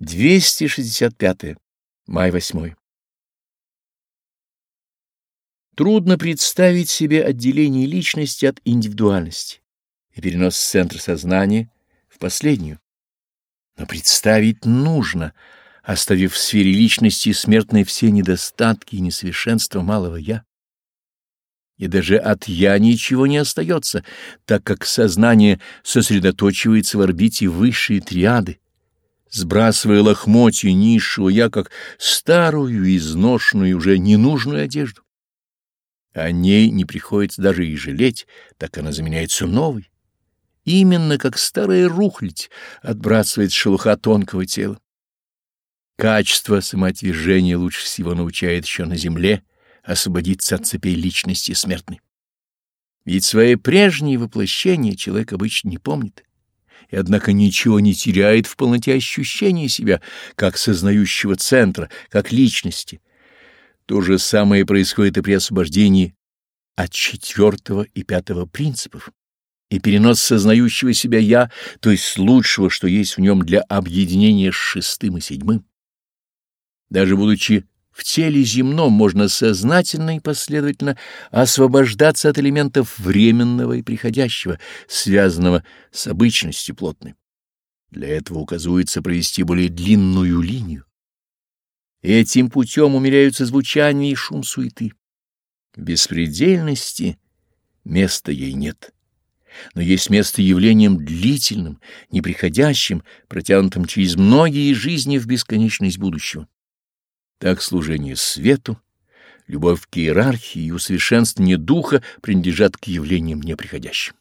265. Май 8. Трудно представить себе отделение личности от индивидуальности и перенос центра сознания в последнюю. Но представить нужно, оставив в сфере личности смертной все недостатки и несовершенства малого «я». И даже от «я» ничего не остается, так как сознание сосредоточивается в орбите высшей триады, сбрасывая лохмотья низшего я, как старую, изношенную, уже ненужную одежду. О ней не приходится даже и жалеть, так она заменяется новой. Именно как старая рухлядь отбрасывает шелуха тонкого тела. Качество самоотвержения лучше всего научает еще на земле освободиться от цепей личности смертной. Ведь свои прежние воплощения человек обычно не помнит и однако ничего не теряет в полноте ощущения себя, как сознающего центра, как личности. То же самое происходит и при освобождении от четвертого и пятого принципов, и перенос сознающего себя «я», то есть лучшего, что есть в нем для объединения с шестым и седьмым. Даже будучи в теле земном можно сознательно и последовательно освобождаться от элементов временного и приходящего, связанного с обычностью плотной. Для этого указывается провести более длинную линию. Этим путем умеряются звучание и шум суеты. В беспредельности места ей нет. Но есть место явлением длительным, неприходящим, протянутым через многие жизни в бесконечность будущего. Так служение свету, любовь к иерархии и усовершенствование духа принадлежат к явлениям неприходящим.